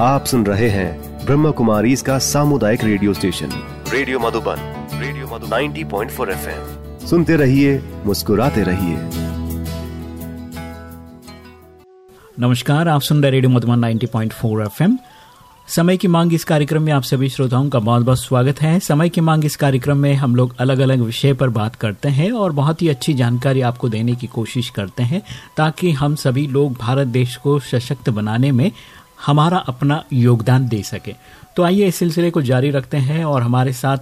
आप सुन रहे हैं ब्रह्म कुमारी इसका सामुदायिक radio station. Radio Madhuban radio Madhuban. 90.4 FM. सुनते रहिए, मुस्कुराते रहिए। नमस्कार, आप सुन रहे रेडियो मधुबन 90.4 एफएम। समय की मांग इस कार्यक्रम में आप सभी श्रोताओं का बहुत बहुत स्वागत है। समय की मांग इस कार्यक्रम में हम लोग अलग अलग विषय पर बात करते हैं और बहुत ही अच्छी जानकारी आपको देने की कोशिश करते हैं ताकि हम सभी लोग भारत देश को सशक्त बनाने में हमारा अपना योगदान दे सके। तो आइए इस सिलसिले को जारी रखते हैं और हमारे साथ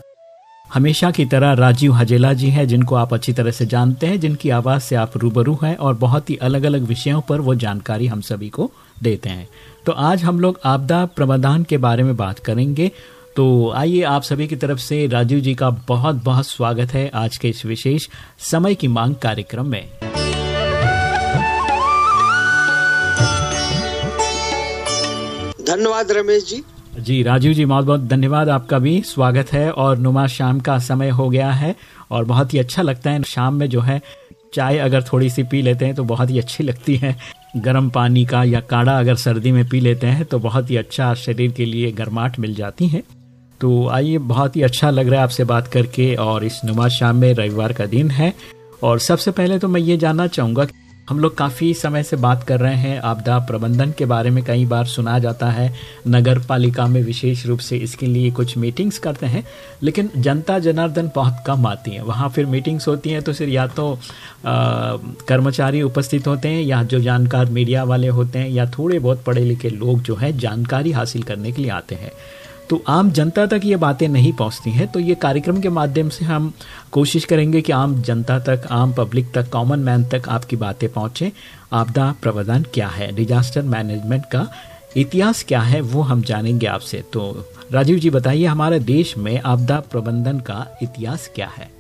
हमेशा की तरह राजीव हजेला जी हैं, जिनको आप अच्छी तरह से जानते हैं, जिनकी आवाज़ से आप रूबरू हैं और बहुत ही अलग अलग विषयों पर वो जानकारी हम सभी को देते हैं। तो आज हम लोग आपदा प्रबंधन के बारे में बात करेंगे। तो आइए आप सभी की तरफ़ से राजीव जी का बहुत बहुत स्वागत है आज के इस विशेष समय की मांग कार्यक्रम में। धन्यवाद रमेश जी। जी, राजीव जी, बहुत बहुत धन्यवाद। आपका भी स्वागत है और नुमा शाम का समय हो गया है और बहुत ही अच्छा लगता है। शाम में जो है, चाय अगर थोड़ी सी पी लेते हैं तो बहुत ही अच्छी लगती है। गर्म पानी का या काढ़ा अगर सर्दी में पी लेते हैं तो बहुत ही अच्छा शरीर के लिए गर्माहट मिल जाती है। तो आइए, बहुत ही अच्छा लग रहा है आपसे बात करके और इस नुमा शाम में रविवार का दिन है। और सबसे पहले तो मैं ये जानना चाहूँगा हम लोग काफ़ी समय से बात कर रहे हैं। आपदा प्रबंधन के बारे में कई बार सुना जाता है। नगर पालिका में विशेष रूप से इसके लिए कुछ मीटिंग्स करते हैं। लेकिन जनता जनार्दन बहुत कम आती है। वहाँ फिर मीटिंग्स होती हैं तो फिर या तो आ, कर्मचारी उपस्थित होते हैं या जो जानकार मीडिया वाले होते हैं या थोड़े बहुत पढ़े लिखे लोग जो है जानकारी हासिल करने के लिए आते हैं। तो आम जनता तक ये बातें नहीं पहुँचती हैं तो ये कार्यक्रम के माध्यम से हम कोशिश करेंगे कि आम जनता तक, आम पब्लिक तक कॉमन मैन तक आपकी बातें पहुँचे। आपदा प्रबंधन क्या है? डिजास्टर मैनेजमेंट का इतिहास क्या है, वो हम जानेंगे आपसे। तो राजीव जी बताइए, हमारे देश में आपदा प्रबंधन का इतिहास क्या है?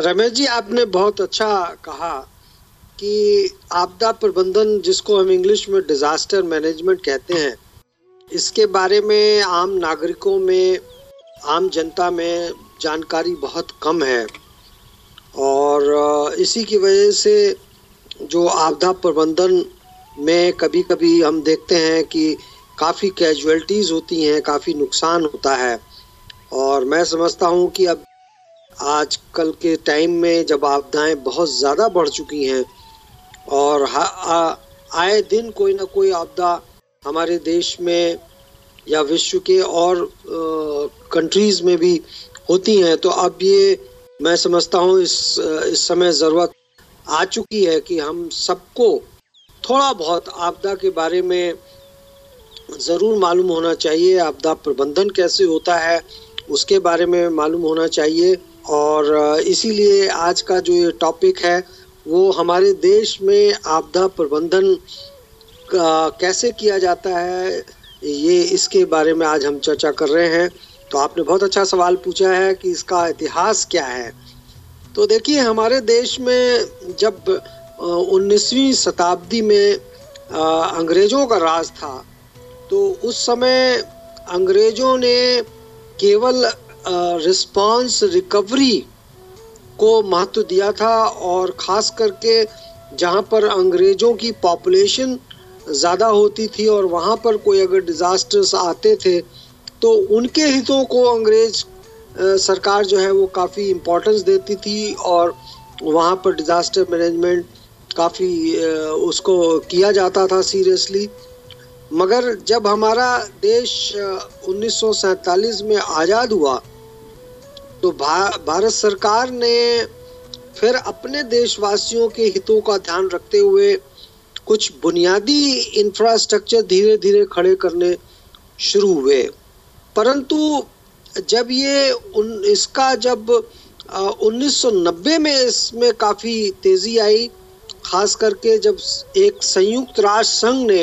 रमेश जी, आपने बहुत अच्छा कहा कि आपदा प्रबंधन जिसको हम इंग्लिश में डिजास्टर मैनेजमेंट कहते हैं इसके बारे में आम नागरिकों में, आम जनता में जानकारी बहुत कम है। और इसी की वजह से जो आपदा प्रबंधन में कभी कभी हम देखते हैं कि काफ़ी कैजुअलिटीज़ होती हैं, काफ़ी नुकसान होता है। और मैं समझता हूँ कि अब, आजकल के टाइम में जब आपदाएँ बहुत ज़्यादा बढ़ चुकी हैं, और आए दिन कोई ना कोई आपदा हमारे देश में या विश्व के और कंट्रीज़ में भी होती हैं तो अब ये मैं समझता हूँ इस इस समय ज़रूरत आ चुकी है कि हम सबको थोड़ा बहुत आपदा के बारे में ज़रूर मालूम होना चाहिए, आपदा प्रबंधन कैसे होता है उसके बारे में मालूम होना चाहिए, और इसीलिए आज का जो ये टॉपिक है, वो हमारे देश में आपदा प्रबंधन कैसे किया जाता है, ये इसके बारे में आज हम चर्चा कर रहे हैं। तो आपने बहुत अच्छा सवाल पूछा है कि इसका इतिहास क्या है। तो देखिए, हमारे देश में जब 19वीं शताब्दी में अंग्रेज़ों का राज था तो उस समय अंग्रेज़ों ने केवल रिस्पांस रिकवरी को महत्व दिया था और ख़ास करके जहाँ पर अंग्रेज़ों की पॉपुलेशन ज़्यादा होती थी और वहाँ पर कोई अगर डिज़ास्टर्स आते थे तो उनके हितों को अंग्रेज़ सरकार जो है वो काफ़ी इम्पोर्टेंस देती थी और वहाँ पर डिज़ास्टर मैनेजमेंट काफ़ी उसको किया जाता था सीरियसली मगर जब हमारा देश उन्नीस सौ सैंतालीस में आज़ाद हुआ तो भा, भारत सरकार ने फिर अपने देशवासियों के हितों का ध्यान रखते हुए कुछ बुनियादी इंफ्रास्ट्रक्चर धीरे धीरे खड़े करने शुरू हुए। परंतु जब ये उन इसका जब आ, 1990 में इसमें काफ़ी तेज़ी आई खास करके जब एक संयुक्त राष्ट्र संघ ने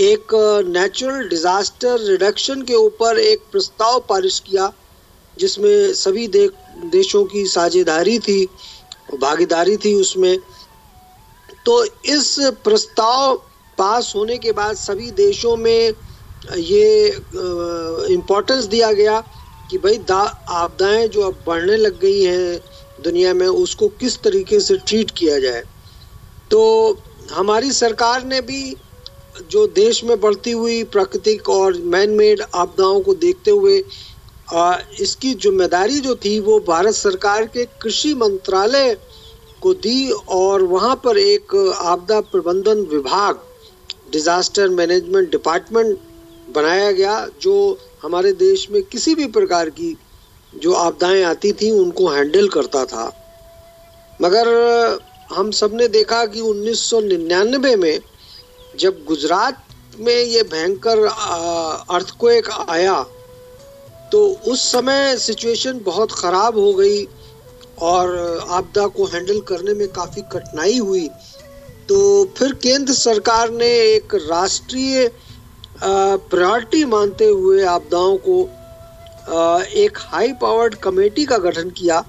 एक नेचुरल डिजास्टर रिडक्शन के ऊपर एक प्रस्ताव पारित किया जिसमें सभी दे, देशों की साझेदारी थी भागीदारी थी उसमें तो इस प्रस्ताव पास होने के बाद सभी देशों में ये इम्पोर्टेंस दिया गया कि भाई आपदाएँ जो अब बढ़ने लग गई हैं दुनिया में, उसको किस तरीके से ट्रीट किया जाए। तो हमारी सरकार ने भी जो देश में बढ़ती हुई प्राकृतिक और मैन मेड आपदाओं को देखते हुए इसकी ज़िम्मेदारी जो थी वो भारत सरकार के कृषि मंत्रालय को दी और वहाँ पर एक आपदा प्रबंधन विभाग डिजास्टर मैनेजमेंट डिपार्टमेंट बनाया गया, जो हमारे देश में किसी भी प्रकार की जो आपदाएँ आती थी, उनको हैंडल करता था। मगर हम सबने देखा कि 1999 में जब गुजरात में ये भयंकर अर्थक्वेक आया तो उस समय सिचुएशन बहुत ख़राब हो गई। और आपदा को हैंडल करने में काफ़ी कठिनाई हुई। तो फिर केंद्र सरकार ने एक राष्ट्रीय प्रायोरिटी मानते हुए आपदाओं को एक हाई पावर्ड कमेटी का गठन किया।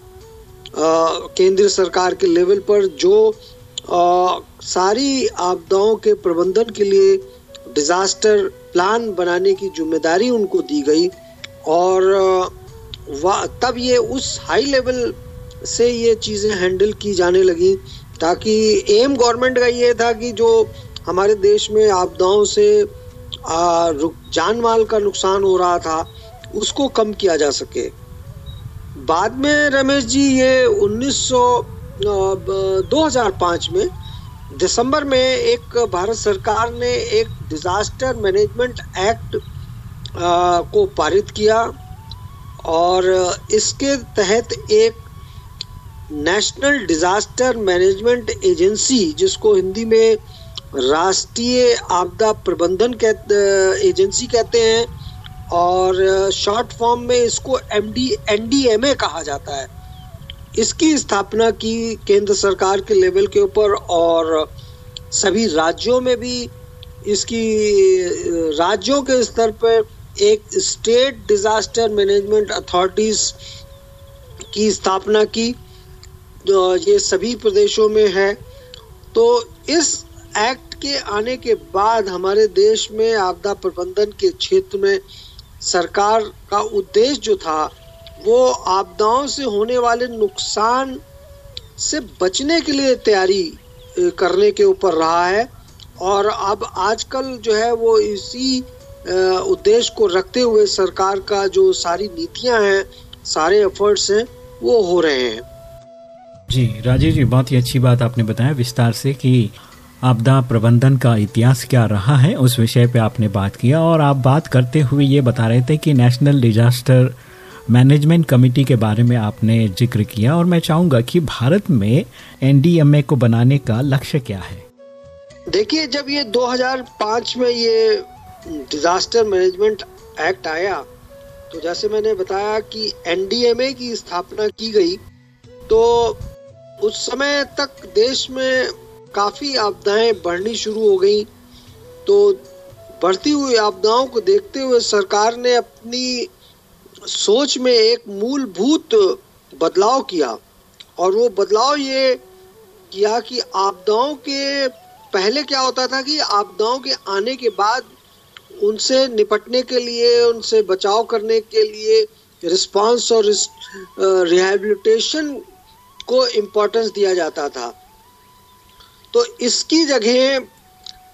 केंद्र सरकार के लेवल पर जो सारी आपदाओं के प्रबंधन के लिए डिजास्टर प्लान बनाने की ज़िम्मेदारी उनको दी गई। और तब ये उस हाई लेवल से ये चीज़ें हैंडल की जाने लगी ताकि एम गवर्नमेंट का ये था कि जो हमारे देश में आपदाओं से जान माल का नुकसान हो रहा था, उसको कम किया जा सके। बाद में रमेश जी, ये 1900 2005 में दिसंबर में एक भारत सरकार ने एक डिजास्टर मैनेजमेंट एक्ट को पारित किया और इसके तहत एक नेशनल डिजास्टर मैनेजमेंट एजेंसी जिसको हिंदी में राष्ट्रीय आपदा प्रबंधन कह एजेंसी कहते हैं, और शॉर्ट फॉर्म में इसको M D N D M A कहा जाता है। इसकी स्थापना की केंद्र सरकार के लेवल के ऊपर और सभी राज्यों में भी इसकी, राज्यों के स्तर पर एक स्टेट डिजास्टर मैनेजमेंट अथॉरिटीज की स्थापना की। ये सभी प्रदेशों में है। तो इस एक्ट के आने के बाद हमारे देश में आपदा प्रबंधन के क्षेत्र में सरकार का उद्देश्य जो था, वो आपदाओं से होने वाले नुकसान से बचने के लिए तैयारी करने के ऊपर रहा है। और अब आजकल जो है वो इसी उद्देश्य को रखते हुए सरकार का जो सारी नीतियाँ हैं, सारे एफर्ट्स हैं, वो हो रहे हैं। जी, राजीव जी, बहुत ही अच्छी बात आपने बताया विस्तार से कि आपदा प्रबंधन का इतिहास क्या रहा है, उस विषय पे आपने बात किया और आप बात करते हुए ये बता रहे थे कि नेशनल डिजास्टर मैनेजमेंट कमेटी के बारे में आपने ज़िक्र किया और मैं चाहूँगा कि भारत में एनडीएमए को बनाने का लक्ष्य क्या है? देखिए, जब ये 2005 में ये डिजास्टर मैनेजमेंट एक्ट आया तो जैसे मैंने बताया कि एनडीएमए की स्थापना की गई तो उस समय तक देश में काफ़ी आपदाएँ बढ़नी शुरू हो गई। तो बढ़ती हुई आपदाओं को देखते हुए सरकार ने अपनी सोच में एक मूलभूत बदलाव किया और वो बदलाव ये किया कि आपदाओं के पहले क्या होता था कि आपदाओं के आने के बाद उनसे निपटने के लिए, उनसे बचाव करने के लिए रिस्पांस और रिहेबिलिटेशन को इम्पोर्टेंस दिया जाता था। तो इसकी जगह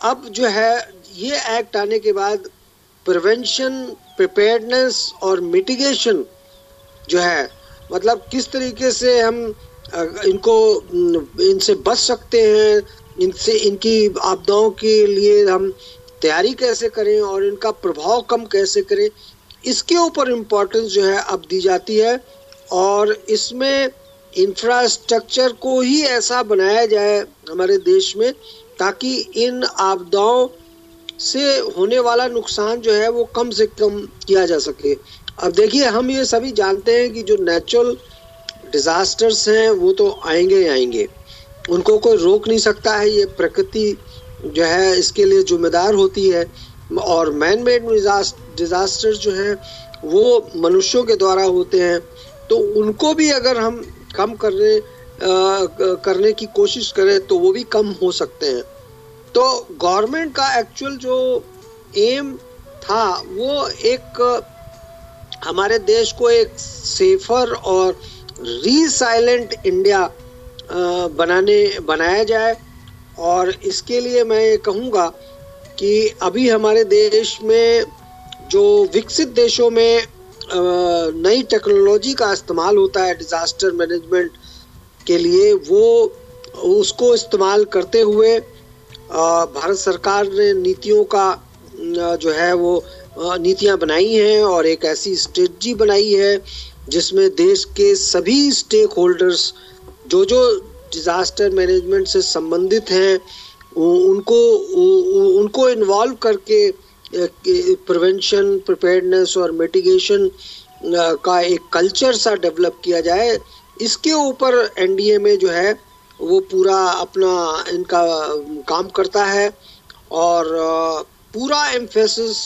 अब जो है, ये एक्ट आने के बाद प्रिवेंशन प्रिपेयर्डनेस और मिटिगेशन जो है मतलब किस तरीके से हम इनको इनसे बच सकते हैं, इनसे, इनकी आपदाओं के लिए हम तैयारी कैसे करें और इनका प्रभाव कम कैसे करें, इसके ऊपर इम्पोर्टेंस जो है अब दी जाती है और इसमें इंफ्रास्ट्रक्चर को ही ऐसा बनाया जाए हमारे देश में, ताकि इन आपदाओं से होने वाला नुकसान जो है वो कम से कम किया जा सके। अब देखिए, हम ये सभी जानते हैं कि जो नेचुरल डिजास्टर्स हैं, वो तो आएँगे ही आएँगे। उनको कोई रोक नहीं सकता है, ये प्रकृति जो है, इसके लिए जिम्मेदार होती है। और मैन मेड डिजास्टर जो हैं, वो मनुष्यों के द्वारा होते हैं। तो उनको भी अगर हम कम करने आ, करने की कोशिश करें तो वो भी कम हो सकते हैं। तो गवर्नमेंट का एक्चुअल जो एम था वो एक हमारे देश को एक सेफर और रीसाइलेंट इंडिया बनाने बनाया जाए। और इसके लिए मैं ये कहूँगा कि अभी हमारे देश में जो विकसित देशों में नई टेक्नोलॉजी का इस्तेमाल होता है डिजास्टर मैनेजमेंट के लिए, वो, उसको इस्तेमाल करते हुए भारत सरकार ने नीतियों का जो है वो नीतियाँ बनाई हैं और एक ऐसी स्ट्रेटजी बनाई है जिसमें देश के सभी स्टेक होल्डर्स जो जो डिजास्टर मैनेजमेंट से संबंधित हैं उनको उनको इन्वॉल्व करके प्रिवेंशन प्रिपेयर्डनेस और मिटिगेशन का एक कल्चर सा डेवलप किया जाए, इसके ऊपर एनडीए में जो है, वो पूरा अपना इनका काम करता है और पूरा एम्फेसिस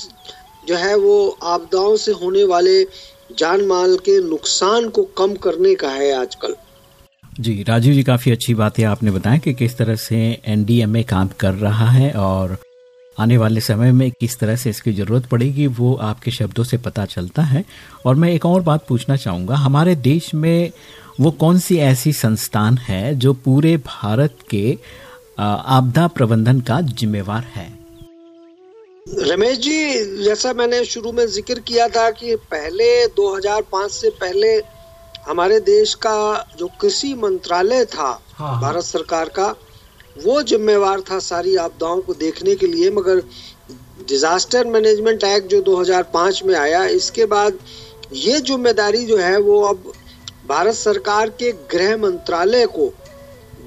जो है, वो आपदाओं से होने वाले जान माल के नुकसान को कम करने का है आजकल। जी, राजीव जी, काफ़ी अच्छी बात है आपने बताया कि किस तरह से एनडीएमए काम कर रहा है और आने वाले समय में किस तरह से इसकी ज़रूरत पड़ेगी वो आपके शब्दों से पता चलता है और मैं एक और बात पूछना चाहूँगा हमारे देश में वो कौन सी ऐसी संस्थान है जो पूरे भारत के आपदा प्रबंधन का जिम्मेवार है रमेश जी जैसा मैंने शुरू में ज़िक्र किया था कि पहले 2005 से पहले हमारे देश का जो कृषि मंत्रालय था हाँ, हाँ। भारत सरकार का वो जिम्मेवार था सारी आपदाओं को देखने के लिए मगर डिजास्टर मैनेजमेंट एक्ट जो 2005 में आया इसके बाद ये ज़िम्मेदारी जो है वो अब भारत सरकार के गृह मंत्रालय को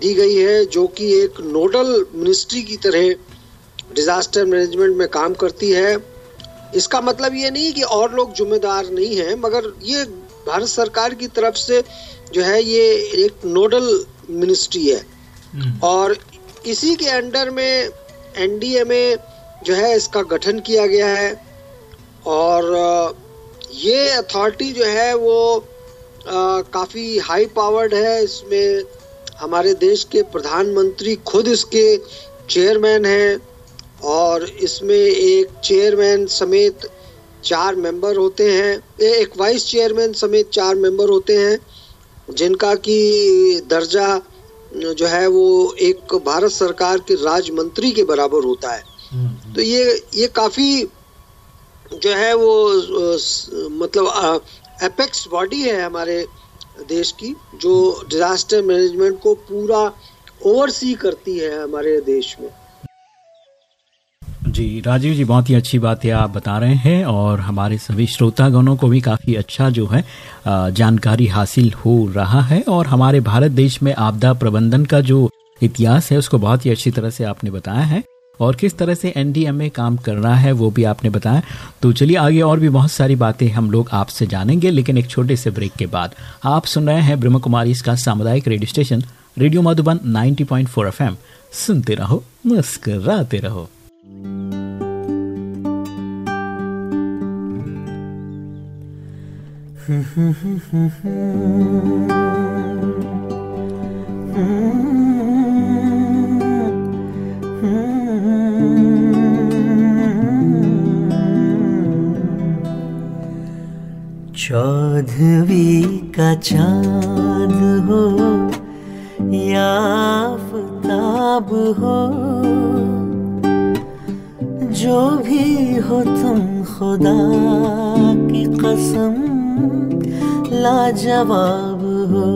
दी गई है जो कि एक नोडल मिनिस्ट्री की तरह डिजास्टर मैनेजमेंट में काम करती है इसका मतलब ये नहीं कि और लोग जिम्मेदार नहीं हैं मगर ये भारत सरकार की तरफ़ से जो है ये एक नोडल मिनिस्ट्री है हम्म। और इसी के अंडर में एनडीए में जो है इसका गठन किया गया है और ये अथॉरिटी जो है वो काफ़ी हाई पावर्ड है। इसमें हमारे देश के प्रधानमंत्री खुद इसके चेयरमैन हैं और इसमें एक चेयरमैन समेत चार मेंबर होते हैं। एक वाइस चेयरमैन समेत चार मेंबर होते हैं, जिनका की दर्जा जो है वो एक भारत सरकार के राज मंत्री के बराबर होता है हम्म। तो ये ये काफ़ी जो है वो मतलब एपेक्स बॉडी है हमारे देश की जो डिजास्टर मैनेजमेंट को पूरा ओवरसी करती है हमारे देश में जी, राजीव जी, बहुत ही अच्छी बात है आप बता रहे हैं और हमारे सभी श्रोतागणों को भी काफ़ी अच्छा जो है जानकारी हासिल हो रहा है और हमारे भारत देश में आपदा प्रबंधन का जो इतिहास है, उसको बहुत ही अच्छी तरह से आपने बताया है और किस तरह से एनडीएमए काम कर रहा है, वो भी आपने बताया। तो चलिए आगे और भी बहुत सारी बातें हम लोग आपसे जानेंगे, लेकिन एक छोटे से ब्रेक के बाद आप सुन रहे हैं ब्रह्म कुमारी इसका सामुदायिक radio station, radio Madhuban 90.4 FM सुनते रहो, मुस्कराते रहो। चौधवी का चाँद हो या आफ्ताब हो जो भी हो तुम खुदा की कसम, लाजवाब हो।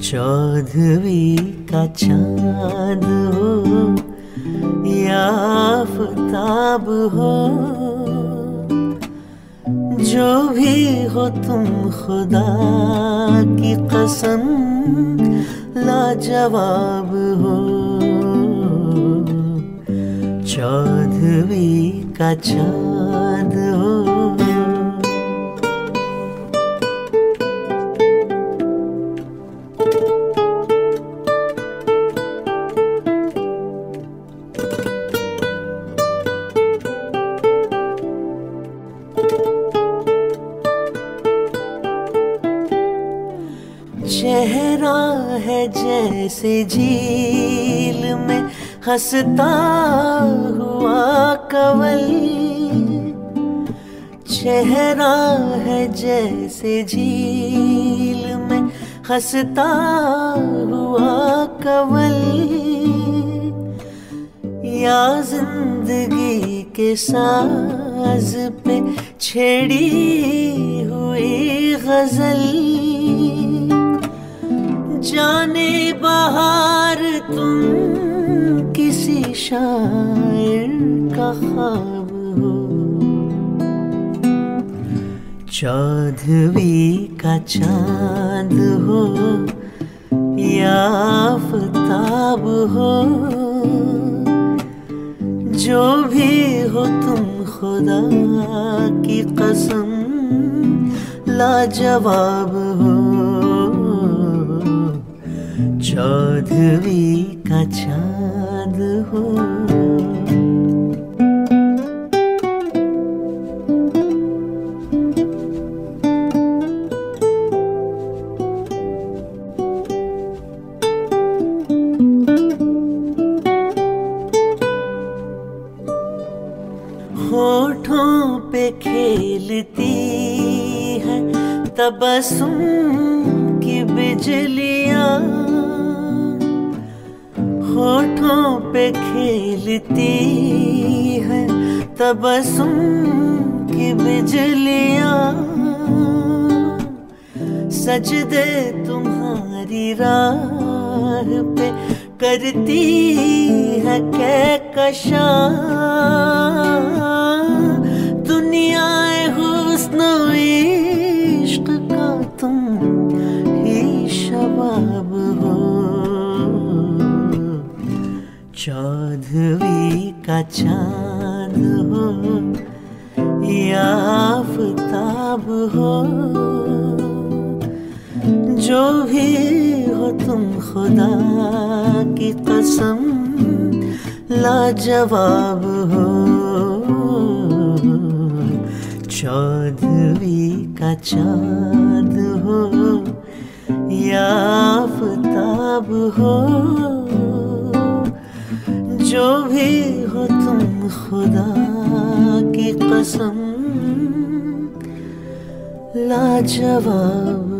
चौधरी का चाँद हो या आफ्ताब हो, जो भी हो तुम खुदा की कसम, लाजवाब हो। चौधरी का चाँद हो। चेहरा है जैसे में हंसता हुआ कवल। चेहरा है जैसे झील में हंसता हुआ कवल। या ज़िंदगी के साज पे छेड़ी हुई गज़ल। जाने बाहर तुम शायर का ख्वाब हो। चौदहवी का चाँद हो या आफताब हो। जो भी हो तुम खुदा की कसम, लाजवाब हो। चौदहवी तबसुम की बिजलियाँ होठों पे खेलती है। तबसुम की बिजलियाँ सजदे तुम्हारी राह पे करती है दुनिया का चाँद हो, या आफताब हो, जो भी हो तुम खुदा की कसम, लाजवाब हो। चौदहवी का चाँद हो, या आफताब हो जो भी हो तुम खुदा की कसम लाजवाब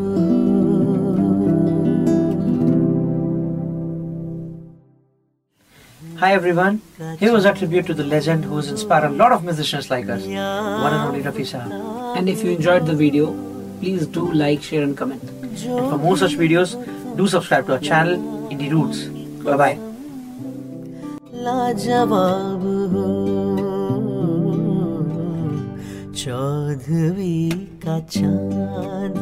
Hi everyone, here was a tribute to the legend who has inspired a lot of musicians like us, one and only Rafi Sahab. And if you enjoyed the video, please do like, share, and comment. And for more such videos, do subscribe to our channel, Indie Roots. Bye bye. लाजवाब का चाँद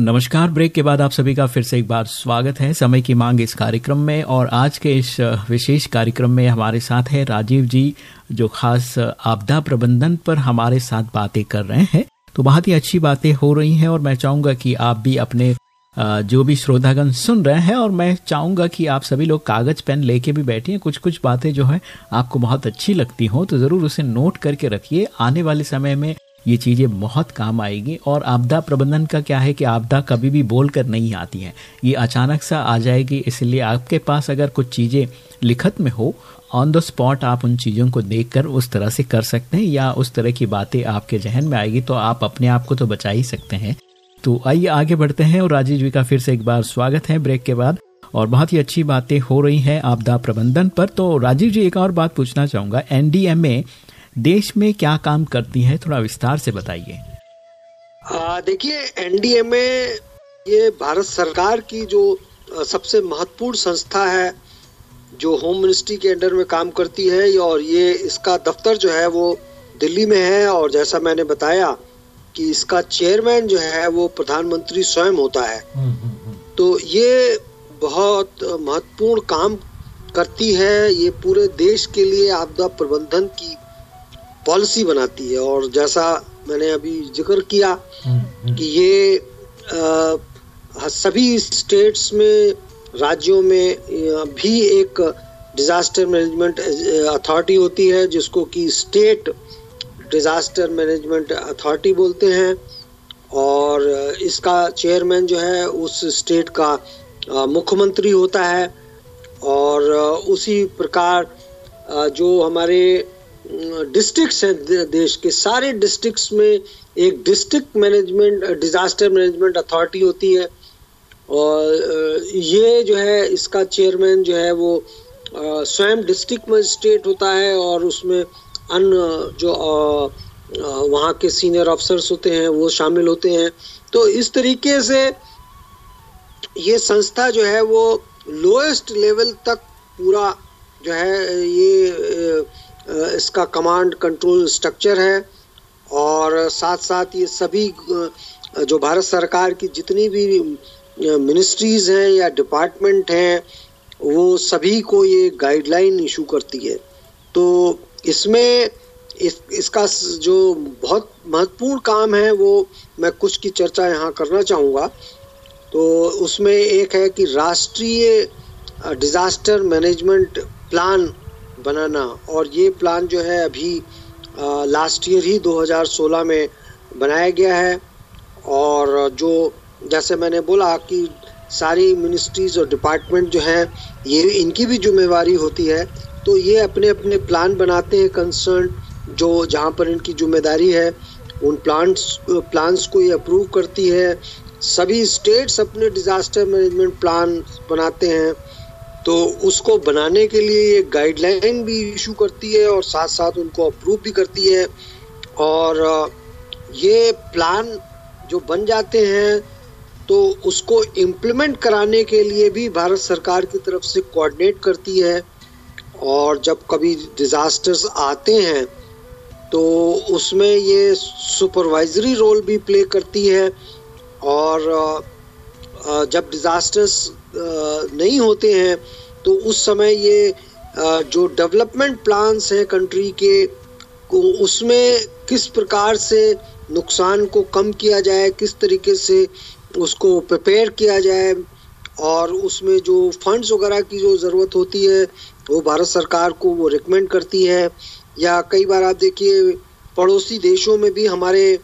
नमस्कार, break के बाद आप सभी का फिर से एक बार स्वागत है। समय की मांग इस कार्यक्रम में और आज के इस विशेष कार्यक्रम में हमारे साथ है राजीव जी, जो खास आपदा प्रबंधन पर हमारे साथ बातें कर रहे हैं। तो बहुत ही अच्छी बातें हो रही हैं और मैं चाहूँगा कि आप भी अपने जो भी श्रोतागण सुन रहे हैं, और मैं चाहूँगा कि आप सभी लोग कागज़, पेन लेके भी बैठिए। कुछ कुछ बातें जो है, आपको बहुत अच्छी लगती हो तो ज़रूर उसे नोट करके रखिए। आने वाले समय में ये चीज़ें बहुत काम आएगी, और आपदा प्रबंधन का क्या है कि आपदा कभी भी बोल कर नहीं आती है। ये अचानक सा आ जाएगी, इसलिए आपके पास अगर कुछ चीज़ें लिखत में हो ऑन द स्पॉट आप उन चीज़ों को देखकर उस तरह से कर सकते हैं, या उस तरह की बातें आपके जहन में आएगी तो आप अपने आप को तो बचा ही सकते हैं। तो आइए आगे बढ़ते हैं और राजीव जी का फिर से एक बार स्वागत है ब्रेक के बाद। और बहुत ही अच्छी बातें हो रही हैं आपदा प्रबंधन पर। तो राजीव जी, एक और बात पूछना चाहूँगा। एनडीएमए देश में क्या काम करती है, थोड़ा विस्तार से बताइए। देखिए, एनडीएमए ये भारत सरकार की जो सबसे महत्वपूर्ण संस्था है, जो होम मिनिस्ट्री के अंडर में काम करती है, और ये इसका दफ्तर जो है वो दिल्ली में है, और जैसा मैंने बताया कि इसका चेयरमैन जो है वो प्रधानमंत्री स्वयं होता है। तो ये बहुत महत्वपूर्ण काम करती है। ये पूरे देश के लिए आपदा प्रबंधन की पॉलिसी बनाती है। और जैसा मैंने अभी ज़िक्र किया कि ये अ, सभी स्टेट्स में राज्यों में भी एक डिजास्टर मैनेजमेंट अथॉरिटी होती है जिसको कि स्टेट डिजास्टर मैनेजमेंट अथॉरिटी बोलते हैं, और इसका चेयरमैन जो है, उस स्टेट का मुख्यमंत्री होता है, और उसी प्रकार जो हमारे डिस्ट्रिक्ट्स हैं देश के सारे डिस्ट्रिक्ट्स में एक district management disaster management authority होती है, और ये जो है, इसका चेयरमैन जो है, वो स्वयं डिस्ट्रिक्ट मजिस्ट्रेट होता है, और उसमें अन्य जो वहाँ के सीनियर अफसर्स होते हैं, वो शामिल होते हैं। तो इस तरीके से ये संस्था जो है, वो लोएस्ट लेवल तक पूरा जो है, ये इसका कमांड कंट्रोल स्ट्रक्चर है। और साथ साथ ये सभी जो भारत सरकार की जितनी भी मिनिस्ट्रीज हैं या डिपार्टमेंट हैं, वो सभी को ये गाइडलाइन इशू करती है। तो इसमें इस, इसका जो बहुत महत्वपूर्ण काम है, वो मैं कुछ की चर्चा यहाँ करना चाहूँगा। तो उसमें एक है कि राष्ट्रीय डिज़ास्टर मैनेजमेंट प्लान बनाना और ये प्लान जो है अभी लास्ट ईयर ही 2016 में बनाया गया है और जो, जैसे मैंने बोला कि सारी मिनिस्ट्रीज और डिपार्टमेंट जो हैं, ये, इनकी भी जिम्मेवारी होती है तो ये अपने अपने प्लान बनाते हैं कंसर्न जो जहाँ पर इनकी ज़िम्मेदारी है, उन प्लान्स प्लान्स को ये अप्रूव करती है। सभी स्टेट्स अपने डिज़ास्टर मैनेजमेंट प्लान बनाते हैं। तो उसको बनाने के लिए ये गाइडलाइन भी इशू करती है और साथ साथ उनको अप्रूव भी करती है। और ये प्लान जो बन जाते हैं तो उसको इम्प्लीमेंट कराने के लिए भी भारत सरकार की तरफ़ से कोऑर्डिनेट करती है। और जब कभी डिज़ास्टर्स आते हैं तो उसमें ये सुपरवाइजरी रोल भी प्ले करती है और जब डिज़ास्टर्स नहीं होते हैं तो उस समय ये जो डेवलपमेंट प्लान्स हैं कंट्री के उसमें किस प्रकार से नुकसान को कम किया जाए, किस तरीके से उसको प्रिपेयर किया जाए और उसमें जो फंड्स वगैरह की जो ज़रूरत होती है वो भारत सरकार को वो रिकमेंड करती है। या कई बार आप देखिए, पड़ोसी देशों में भी हमारे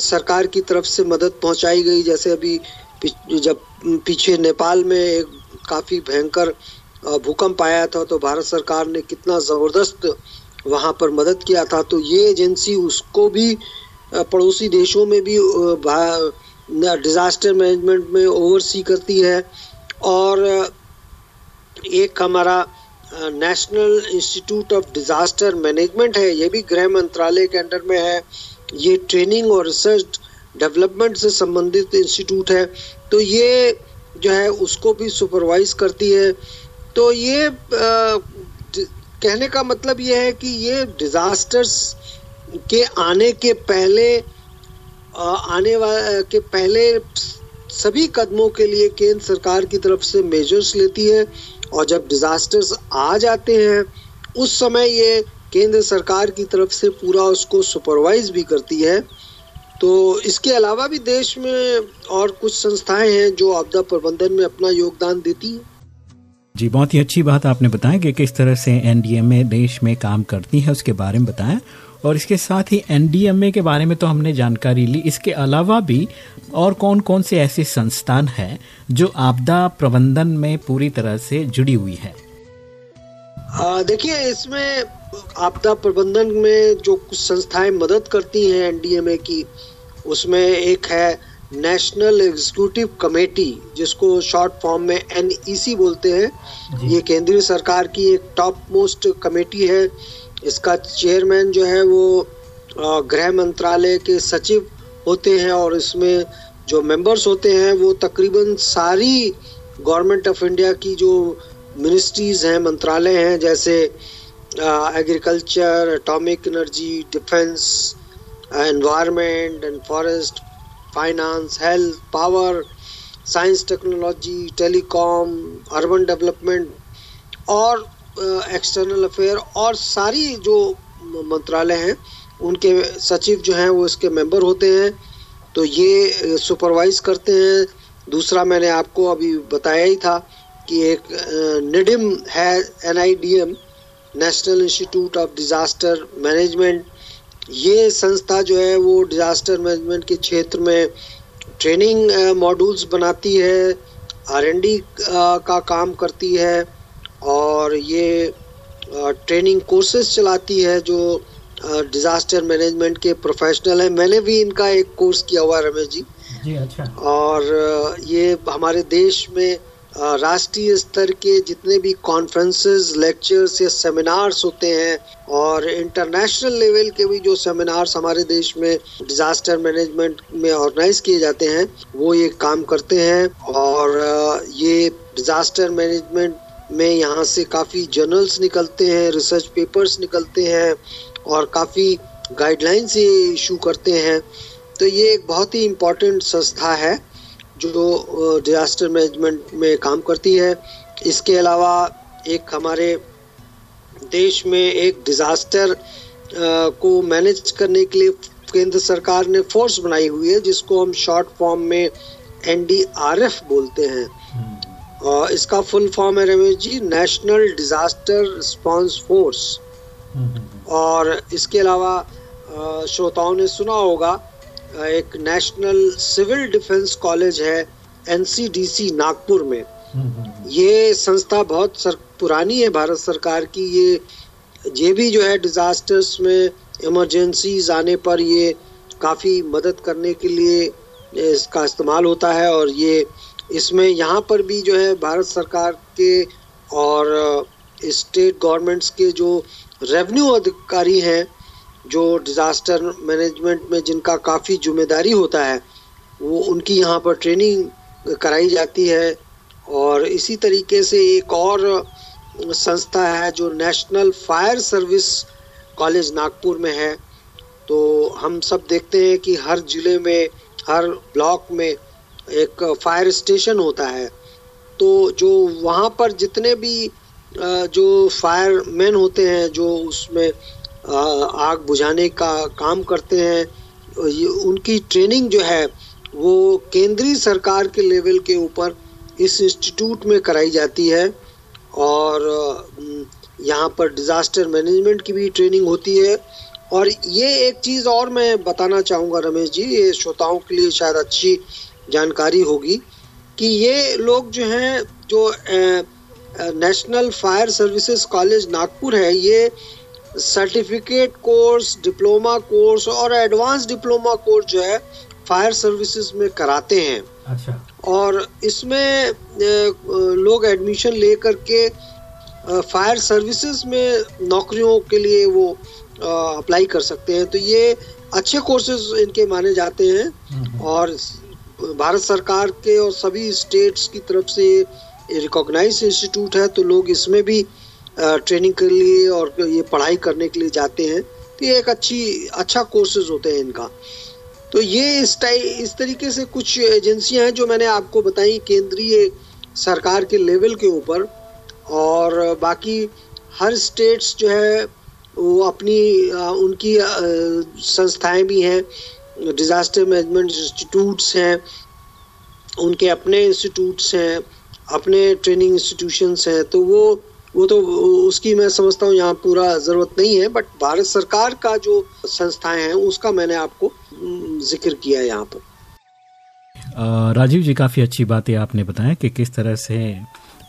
सरकार की तरफ़ से मदद पहुंचाई गई। जैसे अभी जब पीछे नेपाल में एक काफ़ी भयंकर भूकंप आया था तो भारत सरकार ने कितना ज़बरदस्त वहाँ पर मदद किया था। तो ये एजेंसी उसको भी पड़ोसी देशों में भी डिज़ास्टर मैनेजमेंट में ओवरसी करती है। और एक हमारा national institute of disaster management है ये भी गृह मंत्रालय के अंडर में है। ये ट्रेनिंग और रिसर्च डेवलपमेंट से संबंधित इंस्टीट्यूट है। तो ये जो है उसको भी सुपरवाइज करती है। तो ये आ, कहने का मतलब ये है कि ये डिज़ास्टर्स के आने के पहले आ, आने वाले के पहले सभी कदमों के लिए केंद्र सरकार की तरफ़ से मेजर्स लेती है। और जब डिजास्टर्स आ जाते हैं, उस समय ये केंद्र सरकार की तरफ़ से पूरा उसको सुपरवाइज भी करती है। तो इसके अलावा भी देश में और कुछ संस्थाएँ हैं जो आपदा प्रबंधन में अपना योगदान देती हैं। जी, बहुत ही अच्छी बात आपने बताया कि किस तरह से एनडीएमए देश में काम करती है, उसके बारे में बताया। और इसके साथ ही एनडीएमए के बारे में तो हमने जानकारी ली। इसके अलावा भी और कौन कौन से ऐसे संस्थान हैं जो आपदा प्रबंधन में पूरी तरह से जुड़ी हुई है? देखिए इसमें आपदा प्रबंधन में जो कुछ संस्थाएँ मदद करती हैं एनडीएमए की उसमें एक है नेशनल एग्जीक्यूटिव कमेटी जिसको शॉर्ट फॉर्म में एनईसी बोलते हैं। ये केंद्रीय सरकार की एक टॉप मोस्ट कमेटी है। इसका चेयरमैन जो है वो गृह मंत्रालय के सचिव होते हैं और इसमें जो मेंबर्स होते हैं वो तकरीबन सारी गवर्नमेंट ऑफ़ इंडिया की जो मिनिस्ट्रीज हैं, मंत्रालय हैं, जैसे agriculture atomic energy defence environment and forest finance health power science technology telecom urban development और एक्सटर्नल अफेयर और सारी जो मंत्रालय हैं, उनके सचिव जो हैं, वो इसके मेंबर होते हैं। तो ये सुपरवाइज करते हैं। दूसरा मैंने आपको अभी बताया ही था कि एक निडिम है NIDM national institute of disaster management ये संस्था जो है, वो डिज़ास्टर मैनेजमेंट के क्षेत्र में ट्रेनिंग मॉड्यूल्स बनाती है आरएनडी का काम करती है। और ये ट्रेनिंग कोर्सेज चलाती है जो डिज़ास्टर मैनेजमेंट के प्रोफेशनल हैं। मैंने भी इनका एक कोर्स किया हुआ है रमेश जी। जी अच्छा। और ये हमारे देश में राष्ट्रीय स्तर के जितने भी कॉन्फ्रेंसेस लेक्चर्स या सेमिनार्स होते हैं और इंटरनेशनल लेवल के भी जो सेमिनार्स हमारे देश में डिजास्टर मैनेजमेंट में ऑर्गेनाइज किए जाते हैं वो ये काम करते हैं। और ये डिजास्टर मैनेजमेंट में यहाँ से काफ़ी जर्नल्स निकलते हैं रिसर्च पेपर्स निकलते हैं और काफ़ी गाइडलाइंस ये इशू करते हैं। तो ये एक बहुत ही इम्पोर्टेंट संस्था है जो डिजास्टर मैनेजमेंट में काम करती है। इसके अलावा एक हमारे देश में एक डिजास्टर को मैनेज करने के लिए केंद्र सरकार ने फोर्स बनाई हुई है, जिसको हम शॉर्ट फॉर्म में एनडीआरएफ बोलते हैं। और इसका फुल फॉर्म है Ramesh ji national disaster response force और इसके अलावा श्रोताओं ने सुना होगा एक नेशनल सिविल डिफेंस कॉलेज है एनसीडीसी नागपुर में। ये संस्था बहुत सर, पुरानी है भारत सरकार की। ये ये भी जो है डिजास्टर्स में इमरजेंसीज आने पर ये काफ़ी मदद करने के लिए इसका इस्तेमाल होता है और ये इसमें यहाँ पर भी जो है भारत सरकार के और स्टेट गवर्नमेंट्स के जो रेवेन्यू अधिकारी हैं, जो डिज़ास्टर मैनेजमेंट में जिनका काफ़ी ज़िम्मेदारी होता है, वो उनकी यहाँ पर ट्रेनिंग कराई जाती है। और इसी तरीके से एक और संस्था है जो national fire service college Nagpur में है। तो हम सब देखते हैं कि हर ज़िले में, हर ब्लॉक में एक फायर स्टेशन होता है। तो जो वहाँ पर जितने भी जो फायर मैन होते हैं, जो उसमें आग बुझाने का काम करते हैं उनकी ट्रेनिंग जो है, वो केंद्रीय सरकार के लेवल के ऊपर इस इंस्टीट्यूट में कराई जाती है और यहाँ पर डिज़ास्टर मैनेजमेंट की भी ट्रेनिंग होती है। और ये एक चीज़ और मैं बताना चाहूँगा रमेश जी, ये श्रोताओं के लिए शायद अच्छी जानकारी होगी कि ये लोग जो हैं जो national fire services college Nagpur है ये सर्टिफिकेट कोर्स डिप्लोमा कोर्स और एडवांस डिप्लोमा कोर्स जो है फायर सर्विसेज़ में कराते हैं। अच्छा। और इसमें लोग एडमिशन ले करके फायर सर्विसेज़ में नौकरियों के लिए वो अप्लाई कर सकते हैं। तो ये अच्छे कोर्सेज इनके माने जाते हैं हम्म। और भारत सरकार के और सभी स्टेट्स की तरफ़ से रिकॉग्नाइज इंस्टीट्यूट है तो लोग इसमें भी ट्रेनिंग के लिए और ये पढ़ाई करने के लिए जाते हैं। तो ये एक अच्छी अच्छा कोर्सेज होते हैं इनका। तो ये इस इस तरीके से कुछ एजेंसियाँ हैं जो मैंने आपको बताई केंद्रीय सरकार के लेवल के ऊपर। और बाकी हर स्टेट्स जो है, वो अपनी उनकी संस्थाएँ भी हैं। डिज़ास्टर मैनेजमेंट इंस्टीट्यूट्स हैं, उनके अपने इंस्टीट्यूट्स हैं, अपने ट्रेनिंग इंस्टीट्यूशंस हैं तो वो वो तो उसकी मैं समझता हूँ यहाँ पूरा ज़रूरत नहीं है बट भारत सरकार का जो संस्थाएँ हैं, उसका मैंने आपको ज़िक्र किया यहाँ पर। राजीव जी, काफ़ी अच्छी बातें आपने बताया कि किस तरह से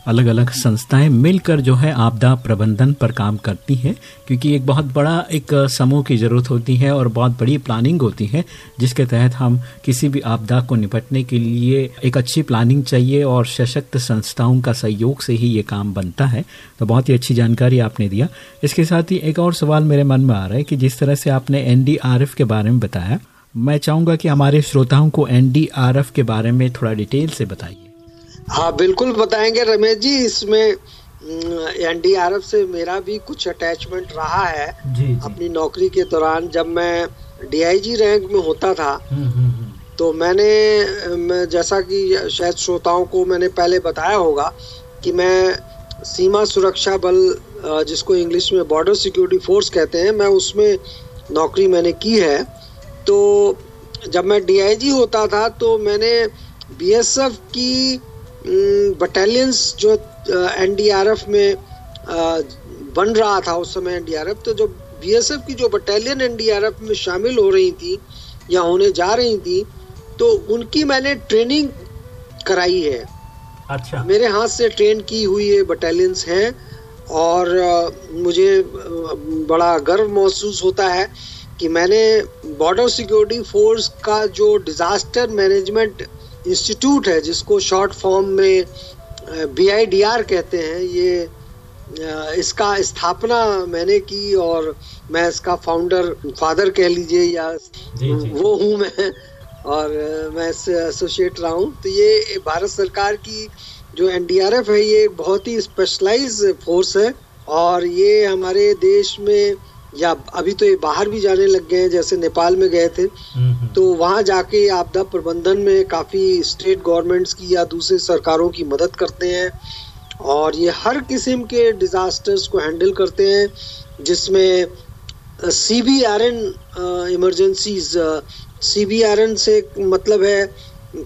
अलग अलग संस्थाएँ मिलकर जो है आपदा प्रबंधन पर काम करती हैं, क्योंकि एक बहुत बड़ा एक समूह की ज़रूरत होती है और बहुत बड़ी प्लानिंग होती है, जिसके तहत हम किसी भी आपदा को निपटने के लिए एक अच्छी प्लानिंग चाहिए और सशक्त संस्थाओं का सहयोग से ही ये काम बनता है। तो बहुत ही अच्छी जानकारी आपने दिया। इसके साथ ही एक और सवाल मेरे मन में आ रहा है कि जिस तरह से आपने एनडीआरएफ के बारे में बताया, मैं चाहूँगा कि हमारे श्रोताओं को एनडीआरएफ के बारे में थोड़ा डिटेल से बताइए। हाँ बिल्कुल बताएँगे रमेश जी इसमें एनडीआरएफ से मेरा भी कुछ अटैचमेंट रहा है जी, जी. अपनी नौकरी के दौरान जब मैं डीआईजी रैंक में होता था हम्म, हम्म, हम्म। तो मैंने मैं जैसा कि शायद श्रोताओं को मैंने पहले बताया होगा कि मैं सीमा सुरक्षा बल जिसको इंग्लिश में बॉर्डर सिक्योरिटी फोर्स कहते हैं मैं उसमें नौकरी मैंने की है तो जब मैं डीआईजी होता था तो मैंने बीएसएफ की बटालियंस जो एनडीआरएफ में बन रहा था उस समय एनडीआरएफ तो जो बीएसएफ की जो बटालियन एनडीआरएफ में शामिल हो रही थी या होने जा रही थी तो उनकी मैंने ट्रेनिंग कराई है। अच्छा। मेरे हाथ से ट्रेन की हुई ये बटालियंस हैं और मुझे बड़ा गर्व महसूस होता है कि मैंने बॉर्डर सिक्योरिटी फोर्स का जो डिजास्टर मैनेजमेंट इंस्टीट्यूट है जिसको शॉर्ट फॉर्म में बी आई डी आर कहते हैं ये इसका स्थापना मैंने की और मैं इसका फाउंडर फादर कह लीजिए या जी, जी. वो हूँ मैं और मैं इससे एसोसिएट रहा हूँ तो ये भारत सरकार की जो एनडीआरएफ है ये बहुत ही स्पेशलाइज फोर्स है और ये हमारे देश में या अभी तो ये बाहर भी जाने लग गए हैं जैसे नेपाल में गए थे तो वहाँ जाके आपदा प्रबंधन में काफ़ी स्टेट गवर्नमेंट्स की या दूसरे सरकारों की मदद करते हैं और ये हर किस्म के डिजास्टर्स को हैंडल करते हैं जिसमें C B R N emergencies C B R N से मतलब है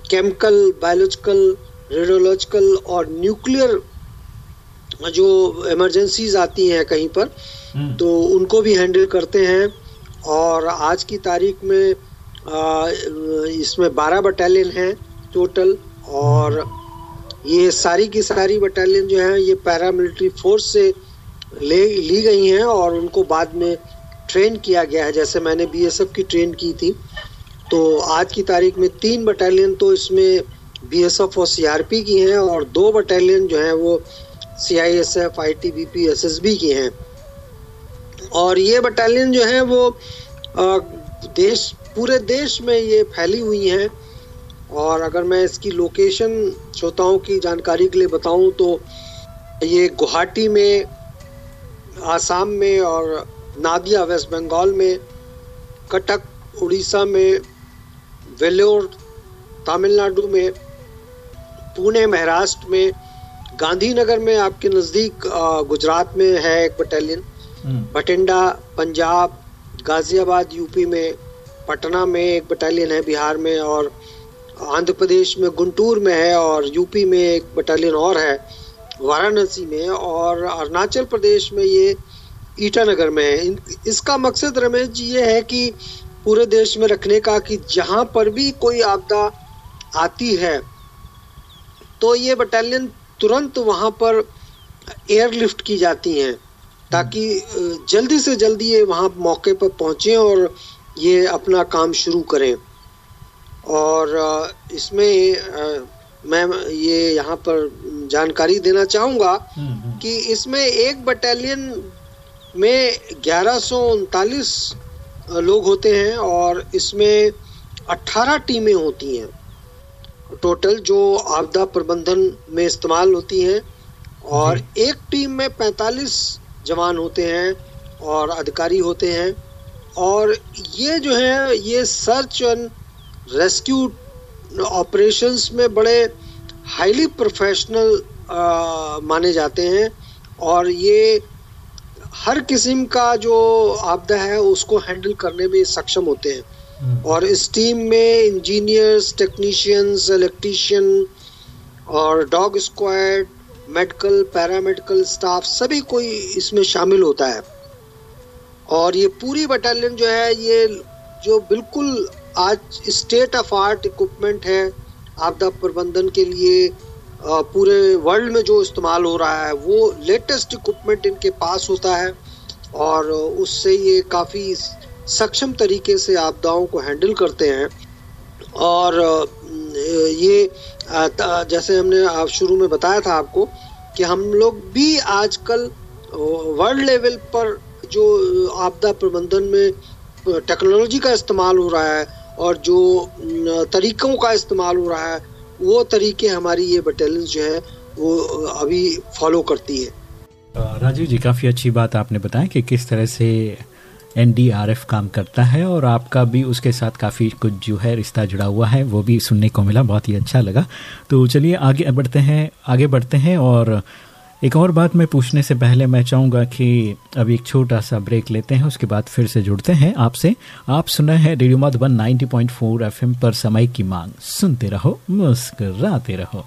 केमिकल बायोलॉजिकल रेडियोलॉजिकल और न्यूक्लियर जो इमरजेंसीज आती हैं कहीं पर हम्म। तो उनको भी हैंडल करते हैं। और आज की तारीख में इसमें बारह बटालियन हैं टोटल और ये सारी की सारी बटालियन जो है, ये पैरामिलिट्री फोर्स से ले, ली गई हैं और उनको बाद में ट्रेन किया गया है, जैसे मैंने बीएसएफ की ट्रेन की थी। तो आज की तारीख में तीन बटालियन तो इसमें बीएसएफ और सीआरपी की हैं और दो बटालियन जो हैं वो सीआईएसएफ आईटीबीपी एसएसबी की हैं। और ये बटालियन जो है वो देश, पूरे देश में ये फैली हुई हैं। और अगर मैं इसकी लोकेशन श्रोताओं की जानकारी के लिए बताऊँ तो ये गुवाहाटी में, आसाम में और नादिया, वेस्ट बंगाल में, कटक, उड़ीसा में वेलोर तमिलनाडु में, पुणे, महाराष्ट्र में, गांधीनगर में आपके नज़दीक गुजरात में है एक बटालियन हम्म। पंजाब, गाजियाबाद, यूपी में, पटना में एक बटालियन है, बिहार में और आंध्र प्रदेश में गुंटूर में है और यूपी में एक बटालियन और है, वाराणसी में और अरुणाचल प्रदेश में ये ईटानगर में है इसका मकसद रमेश जी ये है कि पूरे देश में रखने का कि जहाँ पर भी कोई आपदा आती है तो ये बटालियन तुरंत वहाँ पर एयरलिफ्ट की जाती हैं ताकि जल्दी से जल्दी ये वहाँ मौके पर पहुँचे और ये अपना काम शुरू करें। और इसमें मैं ये यहाँ पर जानकारी देना चाहूँगा हम्म, हम्म। कि इसमें एक बटालियन में ग्यारह लोग होते हैं और इसमें 18 टीमें होती हैं। टोटल जो आपदा प्रबंधन में इस्तेमाल होती हैं और एक टीम में 45 जवान होते हैं और अधिकारी होते हैं। और ये जो है ये सर्च एंड रेस्क्यू ऑपरेशंस में बड़े हाईली प्रोफेशनल माने जाते हैं। और ये हर किस्म का जो आपदा है उसको हैंडल करने में सक्षम होते हैं। हम्म। और इस टीम में इंजीनियर्स टेक्नीशियंस इलेक्ट्रीशियन और dog squad medical paramedical staff सभी कोई इसमें शामिल होता है। और ये पूरी बटालियन जो है, ये जो बिल्कुल आज स्टेट ऑफ़ आर्ट इक्विपमेंट है, आपदा प्रबंधन के लिए पूरे वर्ल्ड में जो इस्तेमाल हो रहा है, वो लेटेस्ट इक्विपमेंट इनके पास होता है। और उससे ये काफ़ी सक्षम तरीके से आपदाओं को हैंडल करते हैं। और ये जैसे हमने आप शुरू में बताया था आपको कि हम लोग भी आजकल वर्ल्ड लेवल पर जो आपदा प्रबंधन में टेक्नोलॉजी का इस्तेमाल हो रहा है और जो तरीकों का इस्तेमाल हो रहा है, वो तरीके हमारी ये बटालियन जो है, वो अभी फॉलो करती है। राजीव जी, काफ़ी अच्छी बात आपने बताया कि किस तरह से एनडीआरएफ काम करता है और आपका भी उसके साथ काफ़ी कुछ जो है रिश्ता जुड़ा हुआ है, वो भी सुनने को मिला, बहुत ही अच्छा लगा। तो चलिए आगे बढ़ते हैं, आगे बढ़ते हैं और एक और बात मैं पूछने से पहले मैं चाहूँगा कि अभी एक छोटा सा ब्रेक लेते हैं, उसके बाद फिर से जुड़ते हैं आपसे। आप सुन रहे हैं रेडियो मधुबन 90.4 एफएम पर समय की मांग। सुनते रहो, मुस्कराते रहो।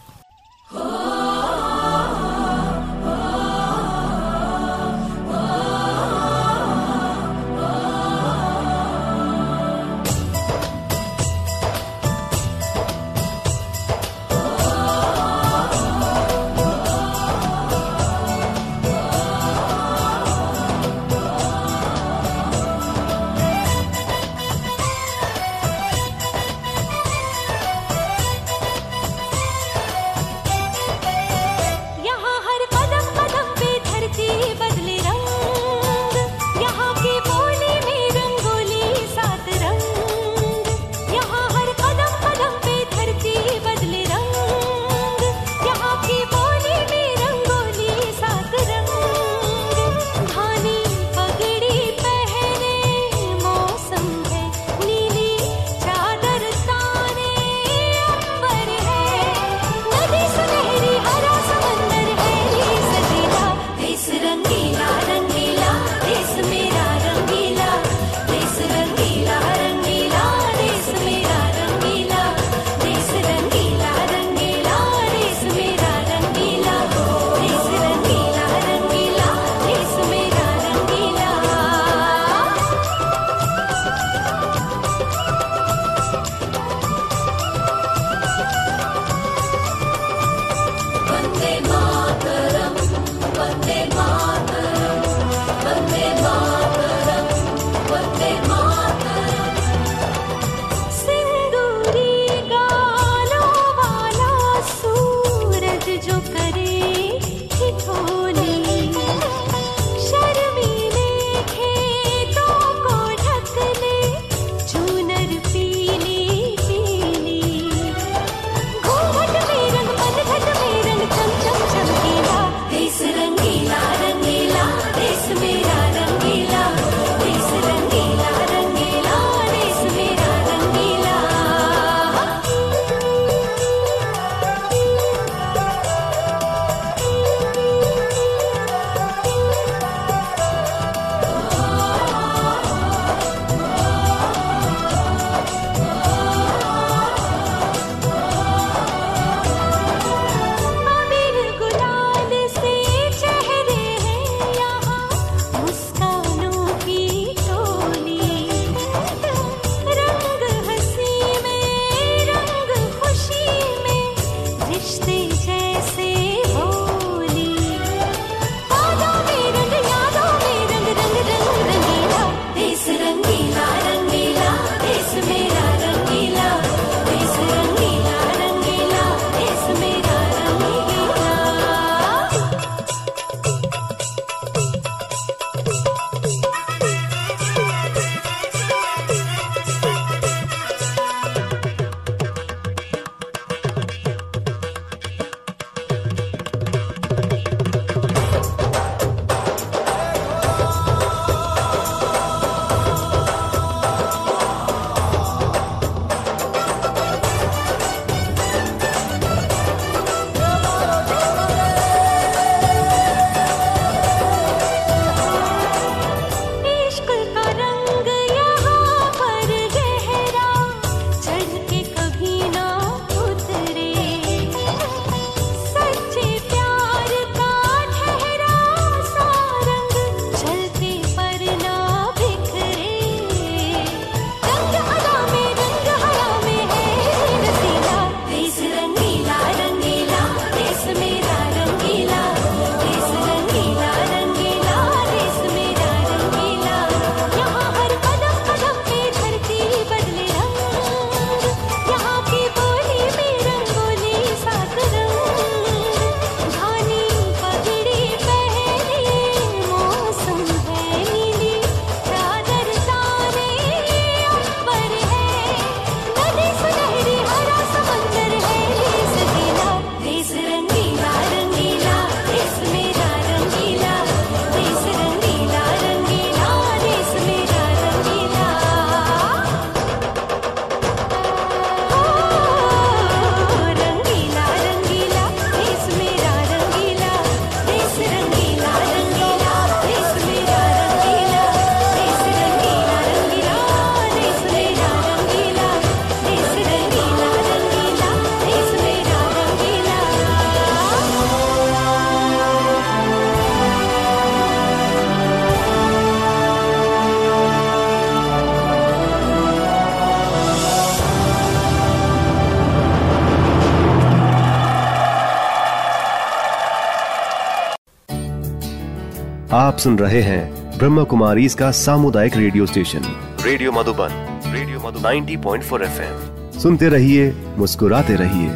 सुन रहे हैं ब्रह्म कुमारी इसका सामुदायिक radio station. Radio Madhuban radio Madhu 90.4 FM. सुनते रहिए मुस्कुराते रहिए।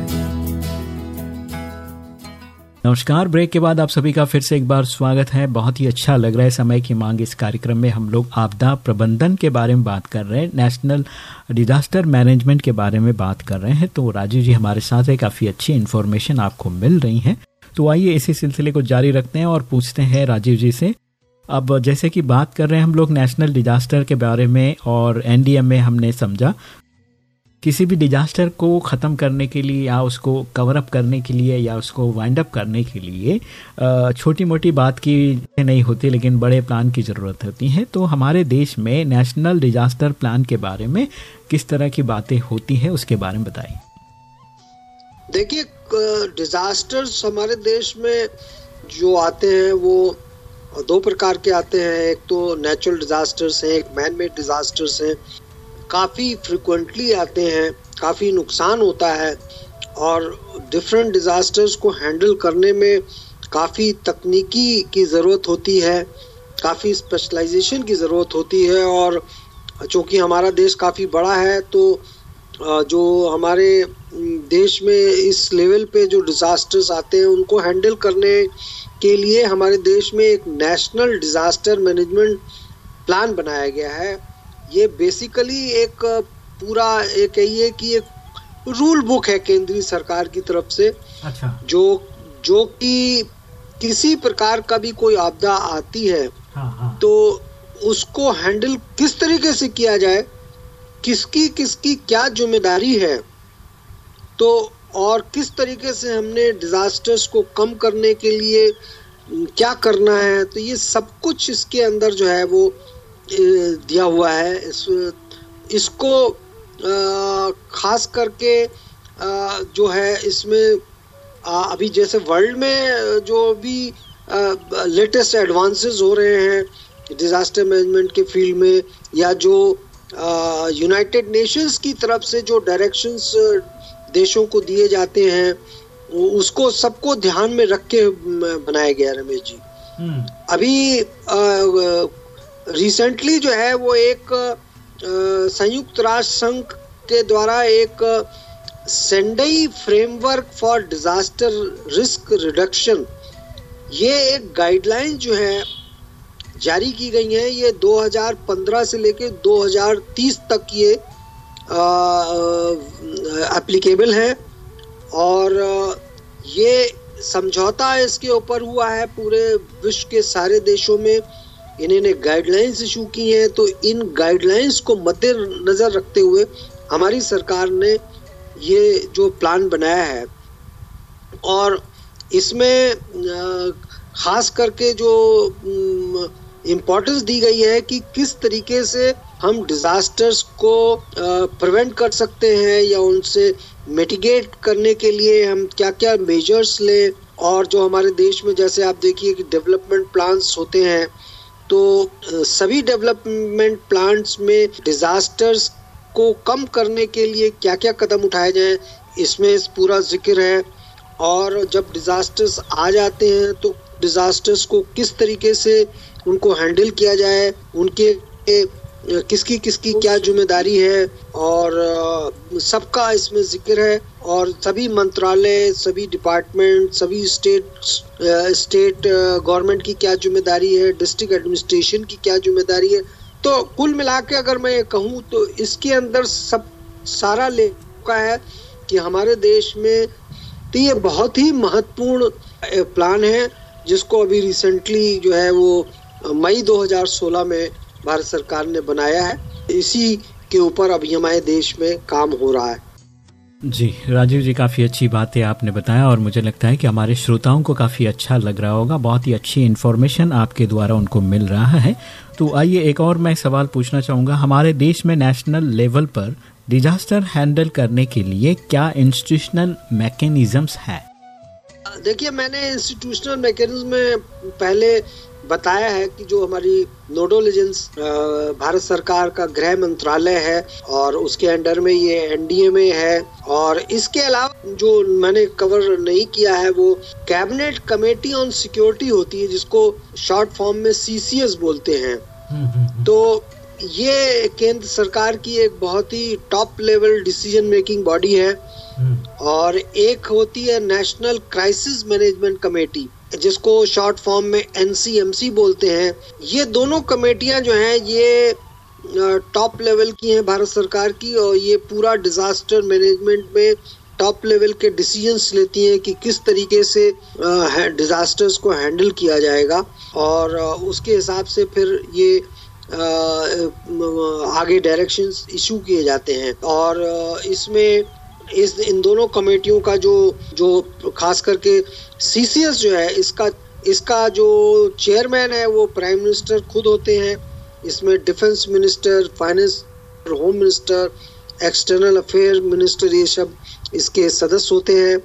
नमस्कार ब्रेक के बाद आप सभी का फिर से एक बार स्वागत है। बहुत ही अच्छा लग रहा है समय की मांग इस कार्यक्रम में हम लोग आपदा प्रबंधन के बारे में बात कर रहे हैं। नेशनल डिजास्टर मैनेजमेंट के बारे में बात कर रहे हैं। तो राजीव जी हमारे साथ है काफ़ी अच्छी इन्फॉर्मेशन आपको मिल रही है। तो आइए इसी सिलसिले को जारी रखते हैं और पूछते हैं राजीव जी से अब जैसे कि बात कर रहे हैं हम लोग नेशनल डिजास्टर के बारे में और एनडीएम में हमने समझा, किसी भी डिजास्टर को ख़त्म करने के लिए या उसको कवर अप करने के लिए या उसको वाइंड अप करने के लिए छोटी मोटी बात की नहीं होती, लेकिन बड़े प्लान की ज़रूरत होती है। तो हमारे देश में नेशनल डिजास्टर प्लान के बारे में किस तरह की बातें होती हैं, उसके बारे में बताइए देखिए डिजास्टर्स हमारे देश में जो आते हैं, वो दो प्रकार के आते हैं। एक तो नेचुरल डिजास्टर्स हैं, एक मैन मेड डिजास्टर्स हैं। काफ़ी फ्रिक्वेंटली आते हैं, काफ़ी नुकसान होता है और डिफरेंट डिजास्टर्स को हैंडल करने में काफ़ी तकनीकी की ज़रूरत होती है, काफ़ी स्पेशलाइजेशन की ज़रूरत होती है और चूँकि हमारा देश काफ़ी बड़ा है तो जो हमारे देश में इस लेवल पे जो डिजास्टर्स आते हैं, उनको हैंडल करने के लिए हमारे देश में एक नेशनल डिजास्टर मैनेजमेंट प्लान बनाया गया है। ये बेसिकली एक पूरा एक कहिए कि एक रूल बुक है केंद्रीय सरकार की तरफ़ से। अच्छा। जो जो कि किसी प्रकार का भी कोई आपदा आती है हाँ हाँ। तो उसको हैंडल किस तरीके से किया जाए किसकी किसकी क्या ज़िम्मेदारी है तो और किस तरीके से हमने डिजास्टर्स को कम करने के लिए क्या करना है? तो ये सब कुछ इसके अंदर जो है वो दिया हुआ है। इस, इसको खास करके जो है इसमें अभी जैसे वर्ल्ड में जो भी लेटेस्ट एडवांसेस हो रहे हैं डिजास्टर मैनेजमेंट के फ़ील्ड में, या जो यूनाइटेड नेशंस की तरफ़ से जो डायरेक्शंस देशों को दिए जाते हैं उसको सबको ध्यान में रख के बनाया गया रमेश जी। अभी रिसेंटली जो है वो एक संयुक्त राष्ट्र संघ के द्वारा एक Sendai framework for disaster risk reduction ये एक गाइडलाइन जो है जारी की गई है। ये 2015 से लेके 2030 तक ये एप्लीकेबल है और ये समझौता इसके ऊपर हुआ है पूरे विश्व के सारे देशों में। इन्होंने गाइडलाइंस इशू की हैं तो इन गाइडलाइंस को मद्देनजर रखते हुए हमारी सरकार ने ये जो प्लान बनाया है और इसमें खास करके जो इम्पोर्टेंस दी गई है कि किस तरीके से हम डिजास्टर्स को प्रिवेंट कर सकते हैं या उनसे मिटिगेट करने के लिए हम क्या क्या मेजर्स लें? और जो हमारे देश में जैसे आप देखिए कि डेवलपमेंट प्लान्स होते हैं तो सभी डेवलपमेंट प्लान्स में डिजास्टर्स को कम करने के लिए क्या क्या कदम उठाए जाएँ, इसमें इस पूरा ज़िक्र है। और जब डिजास्टर्स आ जाते हैं तो डिजास्टर्स को किस तरीके से उनको हैंडल किया जाए, उनके किसकी किसकी क्या ज़िम्मेदारी है और सबका इसमें ज़िक्र है और सभी मंत्रालय, सभी डिपार्टमेंट सभी स्टेट स्टेट गवर्नमेंट की क्या ज़िम्मेदारी है डिस्ट्रिक्ट एडमिनिस्ट्रेशन की क्या ज़िम्मेदारी है। तो कुल मिला के अगर मैं ये कहूँ तो इसके अंदर सब, सारा ले का है कि हमारे देश में तो ये बहुत ही महत्वपूर्ण प्लान है, जिसको अभी रिसेंटली जो है वो मई 2016 में भारत सरकार ने बनाया है। इसी के ऊपर अभी हमारे देश में काम हो रहा है। जी राजीव जी काफ़ी अच्छी बातें आपने बताया और मुझे लगता है कि हमारे श्रोताओं को काफ़ी अच्छा लग रहा होगा। बहुत ही अच्छी इन्फॉर्मेशन आपके द्वारा उनको मिल रहा है। तो आइए एक और मैं सवाल पूछना चाहूँगा। हमारे देश में नेशनल लेवल पर डिजास्टर हैंडल करने के लिए क्या इंस्टीट्यूशनल मैकेनिज्म्स हैं? देखिए मैंने इंस्टीट्यूशनल मैकेनिज्म में पहले बताया है कि जो हमारी नोडल एजेंस भारत सरकार का गृह मंत्रालय है और उसके अंडर में ये एनडीए में है और इसके अलावा जो मैंने कवर नहीं किया है वो कैबिनेट कमेटी ऑन सिक्योरिटी होती है जिसको शॉर्ट फॉर्म में सीसीएस बोलते हैं। तो ये केंद्र सरकार की एक बहुत ही top level decision making body है और एक होती है नेशनल क्राइसिस मैनेजमेंट कमेटी जिसको शॉर्ट फॉर्म में एनसीएमसी बोलते हैं, ये दोनों कमेटियाँ जो हैं, ये टॉप लेवल की हैं भारत सरकार की और ये पूरा डिजास्टर मैनेजमेंट में टॉप लेवल के डिसीजंस लेती हैं कि किस तरीके से डिजास्टर्स को हैंडल किया जाएगा और उसके हिसाब से फिर ये आगे डायरेक्शंस इशू किए जाते हैं और इसमें इस, इन दोनों कमेटियों का जो जो खास करके सीसीएस जो है, इसका इसका जो चेयरमैन है, वो प्राइम मिनिस्टर खुद होते हैं। इसमें defence minister finance home minister external affair minister ये सब इसके सदस्य होते हैं।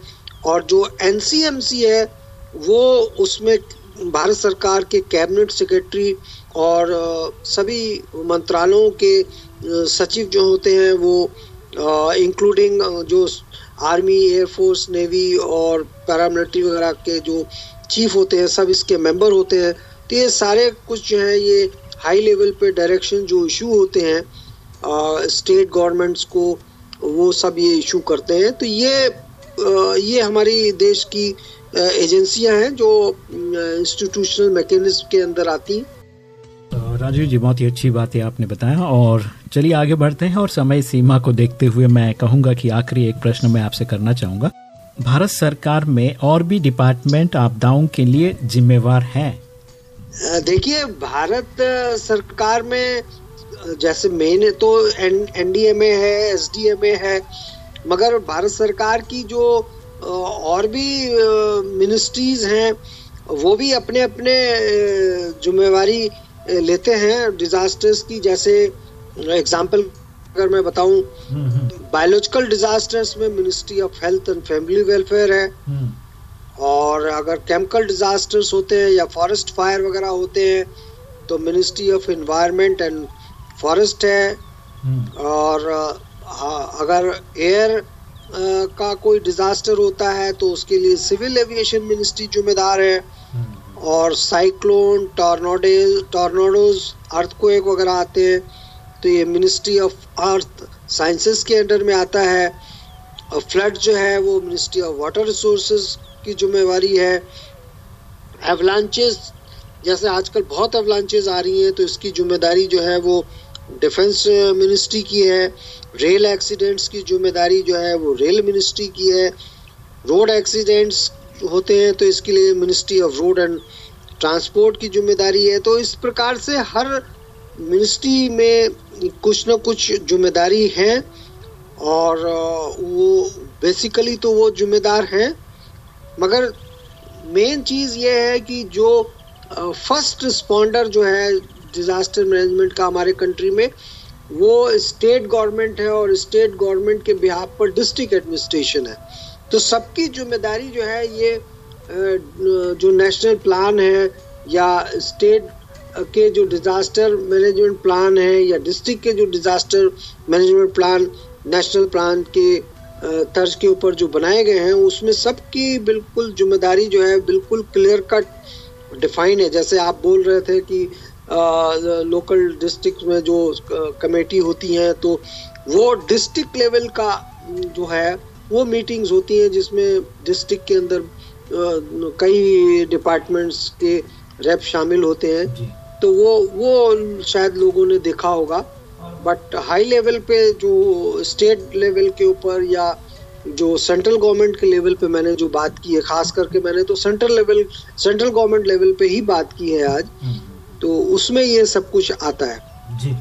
और जो एनसीएमसी है, वो उसमें भारत सरकार के कैबिनेट सेक्रेटरी और सभी मंत्रालयों के सचिव जो होते हैं, वो इंक्लूडिंग जो आर्मी एयरफोर्स नेवी और पैरामिलिट्री वगैरह के जो चीफ होते हैं सब इसके मेंबर होते हैं। तो ये सारे कुछ जो है ये हाई लेवल पे डायरेक्शन जो इशू होते हैं स्टेट गवर्नमेंट्स को वो सब ये इशू करते हैं। तो ये आ, ये हमारी देश की एजेंसियाँ हैं जो इंस्टीट्यूशनल मैकेनिज्म के अंदर आती हैं। राजीव जी बहुत ही अच्छी बात है आपने बताया और चलिए आगे बढ़ते हैं और समय सीमा को देखते हुए मैं कहूँगा कि आखिरी एक प्रश्न मैं आपसे करना चाहूँगा। भारत सरकार में और भी डिपार्टमेंट आपदाओं के लिए जिम्मेवार हैं। देखिए, भारत सरकार में जैसे मेन तो एनडीए में है, एसडीए में है, मगर भारत सरकार की जो और भी मिनिस्ट्रीज हैं, वो भी अपने अपने जिम्मेवारी लेते हैं डिजास्टर्स की, जैसे एग्जांपल अगर मैं बताऊँ बायोलॉजिकल डिजास्टर्स में ministry of health and family welfare है। और अगर केमिकल डिजास्टर्स होते हैं या फॉरेस्ट फायर वगैरह होते हैं तो ministry of environment and forest है। और अगर एयर का कोई डिजास्टर होता है तो उसके लिए सिविल एविएशन मिनिस्ट्री जिम्मेदार है। और साइक्लोन टॉर्नोडे टॉर्नोडोज अर्थक्वेक वगैरह आते हैं। तो ये मिनिस्ट्री ऑफ़ अर्थ साइंसेस के अंडर में आता है। और फ्लड जो है वो मिनिस्ट्री ऑफ़ वाटर रिसोर्सेज की जिम्मेवारी है। एवलांचेस जैसे आजकल बहुत एवलांचेस आ रही हैं तो इसकी ज़िम्मेदारी जो है वो डिफेंस मिनिस्ट्री की है। रेल एक्सीडेंट्स की ज़िम्मेदारी जो है वो रेल मिनिस्ट्री की है। रोड एक्सीडेंट्स होते हैं तो इसके लिए ministry of road and transport की ज़िम्मेदारी है। तो इस प्रकार से हर मिनिस्ट्री में कुछ ना कुछ ज़िम्मेदारी है और वो बेसिकली तो वो जिम्मेदार हैं। मगर मेन चीज़ ये है कि जो फ़र्स्ट रिस्पॉन्डर जो है डिज़ास्टर मैनेजमेंट का हमारे कंट्री में, वो स्टेट गवर्नमेंट है और स्टेट गवर्नमेंट के बिहार पर डिस्ट्रिक्ट एडमिनिस्ट्रेशन है। तो सबकी ज़िम्मेदारी जो है ये जो नेशनल प्लान है या स्टेट के जो डिजास्टर मैनेजमेंट प्लान है या डिस्ट्रिक्ट के जो disaster management plan national plan के तर्ज के ऊपर जो बनाए गए हैं, उसमें सबकी बिल्कुल ज़िम्मेदारी जो है बिल्कुल क्लियर कट डिफाइन है। जैसे आप बोल रहे थे कि लोकल डिस्ट्रिक्ट में जो कमेटी होती हैं तो वो डिस्ट्रिक्ट लेवल का जो है, वो मीटिंग्स होती हैं जिसमें डिस्ट्रिक्ट के अंदर कई डिपार्टमेंट्स के रेप शामिल होते हैं। तो वो वो शायद लोगों ने देखा होगा। बट हाई लेवल पे जो स्टेट लेवल के ऊपर या जो सेंट्रल गवर्नमेंट के लेवल पे मैंने जो बात की है खास करके मैंने तो central level central government level पे ही बात की है आज। हम्म। तो उसमें ये सब कुछ आता है। जी।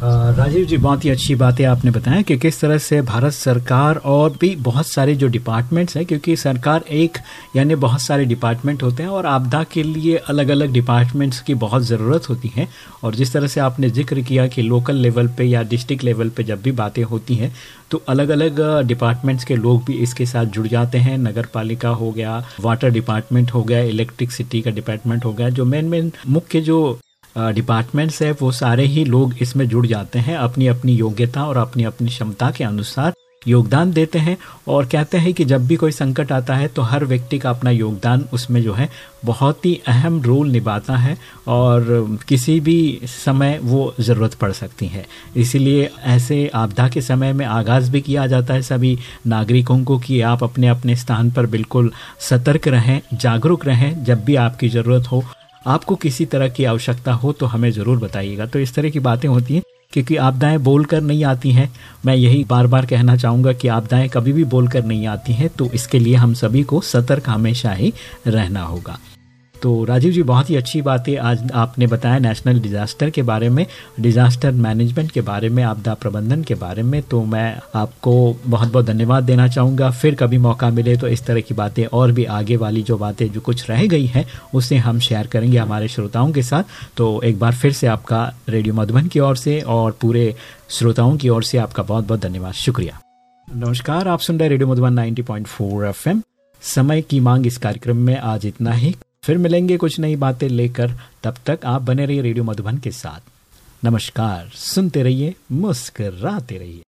राजीव जी, बहुत ही अच्छी बातें आपने बताया कि किस तरह से भारत सरकार और भी बहुत सारे जो डिपार्टमेंट्स हैं, क्योंकि सरकार एक यानी बहुत सारे डिपार्टमेंट होते हैं और आपदा के लिए अलग अलग डिपार्टमेंट्स की बहुत ज़रूरत होती है। और जिस तरह से आपने ज़िक्र किया कि लोकल लेवल पे या डिस्ट्रिक्ट लेवल पे जब भी बातें होती हैं तो अलग अलग डिपार्टमेंट्स के लोग भी इसके साथ जुड़ जाते हैं। नगर पालिका हो गया वाटर डिपार्टमेंट हो गया इलेक्ट्रिसिटी का डिपार्टमेंट हो गया, जो मेन मेन मुख्य जो डिपार्टमेंट्स है वो सारे ही लोग इसमें जुड़ जाते हैं अपनी अपनी योग्यता और अपनी अपनी क्षमता के अनुसार योगदान देते हैं और कहते हैं कि जब भी कोई संकट आता है तो हर व्यक्ति का अपना योगदान उसमें जो है बहुत ही अहम रोल निभाता है और किसी भी समय वो ज़रूरत पड़ सकती है। इसीलिए ऐसे आपदा के समय में आगाज़ भी किया जाता है सभी नागरिकों को कि आप अपने अपने स्थान पर बिल्कुल सतर्क रहें, जागरूक रहें, जब भी आपकी ज़रूरत हो आपको किसी तरह की आवश्यकता हो तो हमें ज़रूर बताइएगा। तो इस तरह की बातें होती हैं, क्योंकि आपदाएँ बोलकर नहीं आती हैं। मैं यही बार बार कहना चाहूँगा कि आपदाएँ कभी भी बोलकर नहीं आती हैं तो इसके लिए हम सभी को सतर्क हमेशा ही रहना होगा। तो राजीव जी, बहुत ही अच्छी बात है आज आपने बताया नेशनल डिजास्टर के बारे में, डिजास्टर मैनेजमेंट के बारे में, आपदा प्रबंधन के बारे में। तो मैं आपको बहुत बहुत धन्यवाद देना चाहूँगा। फिर कभी मौका मिले तो इस तरह की बातें और भी आगे वाली जो बातें, जो कुछ रह गई हैं, उसे हम शेयर करेंगे हमारे श्रोताओं के साथ। तो एक बार फिर से आपका रेडियो मधुबन की ओर से और पूरे श्रोताओं की ओर से आपका बहुत बहुत धन्यवाद। शुक्रिया। नमस्कार, आप सुन रहे रेडियो मधुबन 90.4 एफएम। समय की मांग इस कार्यक्रम में आज इतना ही। फिर मिलेंगे कुछ नई बातें लेकर। तब तक आप बने रहिए रेडियो मधुबन के साथ। नमस्कार, सुनते रहिए, मुस्कराते रहिए।